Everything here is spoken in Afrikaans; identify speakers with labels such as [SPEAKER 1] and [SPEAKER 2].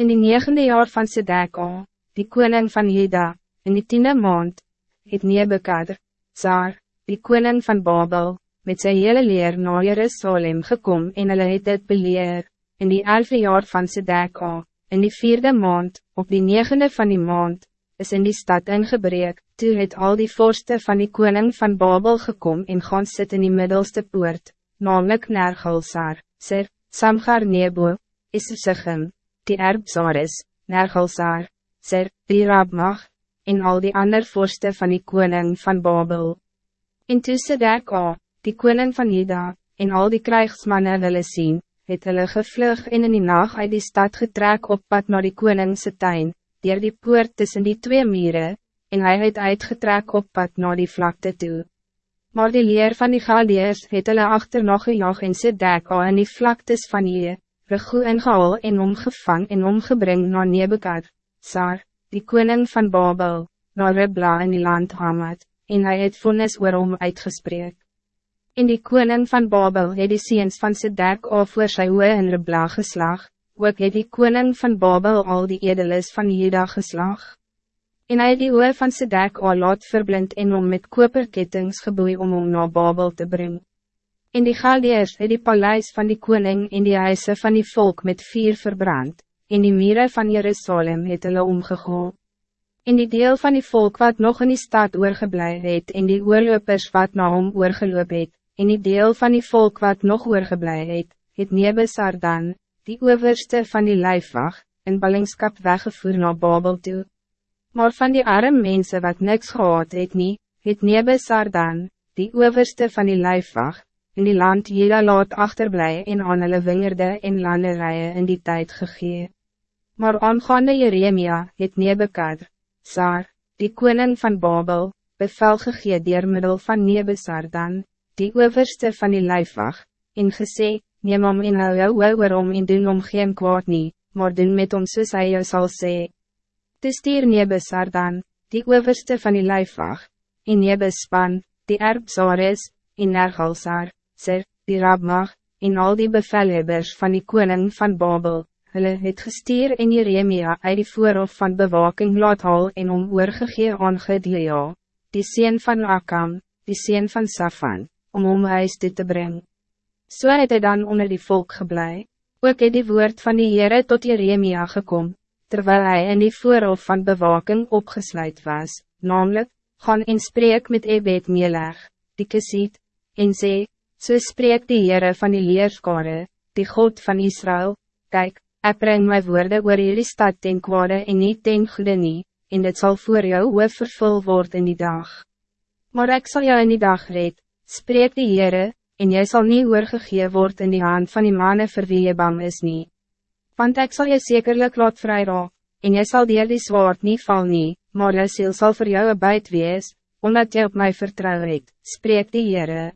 [SPEAKER 1] In die negende jaar van Sedeka, die koning van Juda, in die tiende maand, het Nebekadr, Tsar, die koning van Babel, met zijn hele leer naar Jerusalem gekom en hulle het dit beleer, in die elfde jaar van Sedeka, in die vierde maand, op die negende van die maand, is in die stad ingebreek, toe het al die vorsten van die koning van Babel gekom en gaan sit in die middelste poort, namelijk Nergalsar, Sir, Samgar Nebo, Issachim, die Erbzaris, Nergalsar, Ser, die Rabmach, en al die ander vorsten van die koning van Babel. En tussen Deka, die koning van Juda, en al die krijgsmannen willen zien, het hulle gevlug en in die nacht uit die stad getrek op pad naar die koningse tuin, dier die poort tussen die twee mieren, en hij het uitgetrek op pad naar die vlakte toe. Maar die leer van die Galdeers het hulle achter nog gejaag en sit dek al in die vlaktes van hier, Regoe ingehaal en omgevang en omgebring na Nebekad, Sar, die koning van Babel, na Ribla in die land Hamad, en hy het vonnis oor hom uitgespreek. En die koning van Babel het die seens van Sedek af voor sy oe in Ribla geslag, ook het die koning van Babel al die edeles van Juda geslag. En hy het die oe van Sedek al laat verblind en om met koperkettings geboei om hom na Babel te brengen. En die Galdeers het die paleis van die koning en die huise van die volk met vuur verbrand, en die mieren van Jerusalem het hulle omgegaan. En die deel van die volk wat nog in die stad oorgeblij het en die oorlopers wat na hom oorgeloop het, en die deel van die volk wat nog oorgeblij het, het Nebesardan, die overste van die lijfwacht, in ballingskap weggevoer naar Babel toe. Maar van die arme mensen wat niks gehad het nie, het Nebesardan, die overste van die lijfwacht, in die land Jeda laat achterblij en aan hulle wingerde en landerijen in die tijd gegee. Maar aangaande Jeremia het Nebekadr, Sar, die koning van Babel, bevel gegee dier middel van Nebesardan, die overste van die lijfwacht, en gesê, neem om en hou jou oor om en doen om geen kwaad nie, maar doen met om soos hy jou sal sê. Te stier Nebesardan, die overste van die lijfwacht, en Nebespan, die erbzaris, en Nergalsar, Sir, die Rabmag, en al die bevelhebbers van die koning van Babel, hulle het gestuur in Jeremia uit die voorhof van bewaking laat haal en om oorgegee aan Gedelia, die sien van Akam, die sien van Safan, om om huis dit te brengen. So het hy dan onder die volk geblei, ook het die woord van die Heere tot Jeremia gekom, terwijl hij in die voorhof van bewaking opgesluit was, namelijk, gaan en spreek met Ebed Meleg, die kesiet, en sê, So spreek die Heere van die leerskare, die God van Israël, Kijk, ik breng my woorde oor jullie stad ten kwade en niet ten goede nie, en dit zal voor jou hoof vervul word in die dag. Maar ik zal jou in die dag red, spreek die Heere, en jy zal niet oorgegee word in die hand van die mannen vir wie jy bang is nie. Want ik zal je zekerlijk laat vry raak, en jy sal dier die zwaard niet val nie, maar jy ziel sal vir jou een buit wees, omdat jy op mij vertrouw het, spreek die Heere.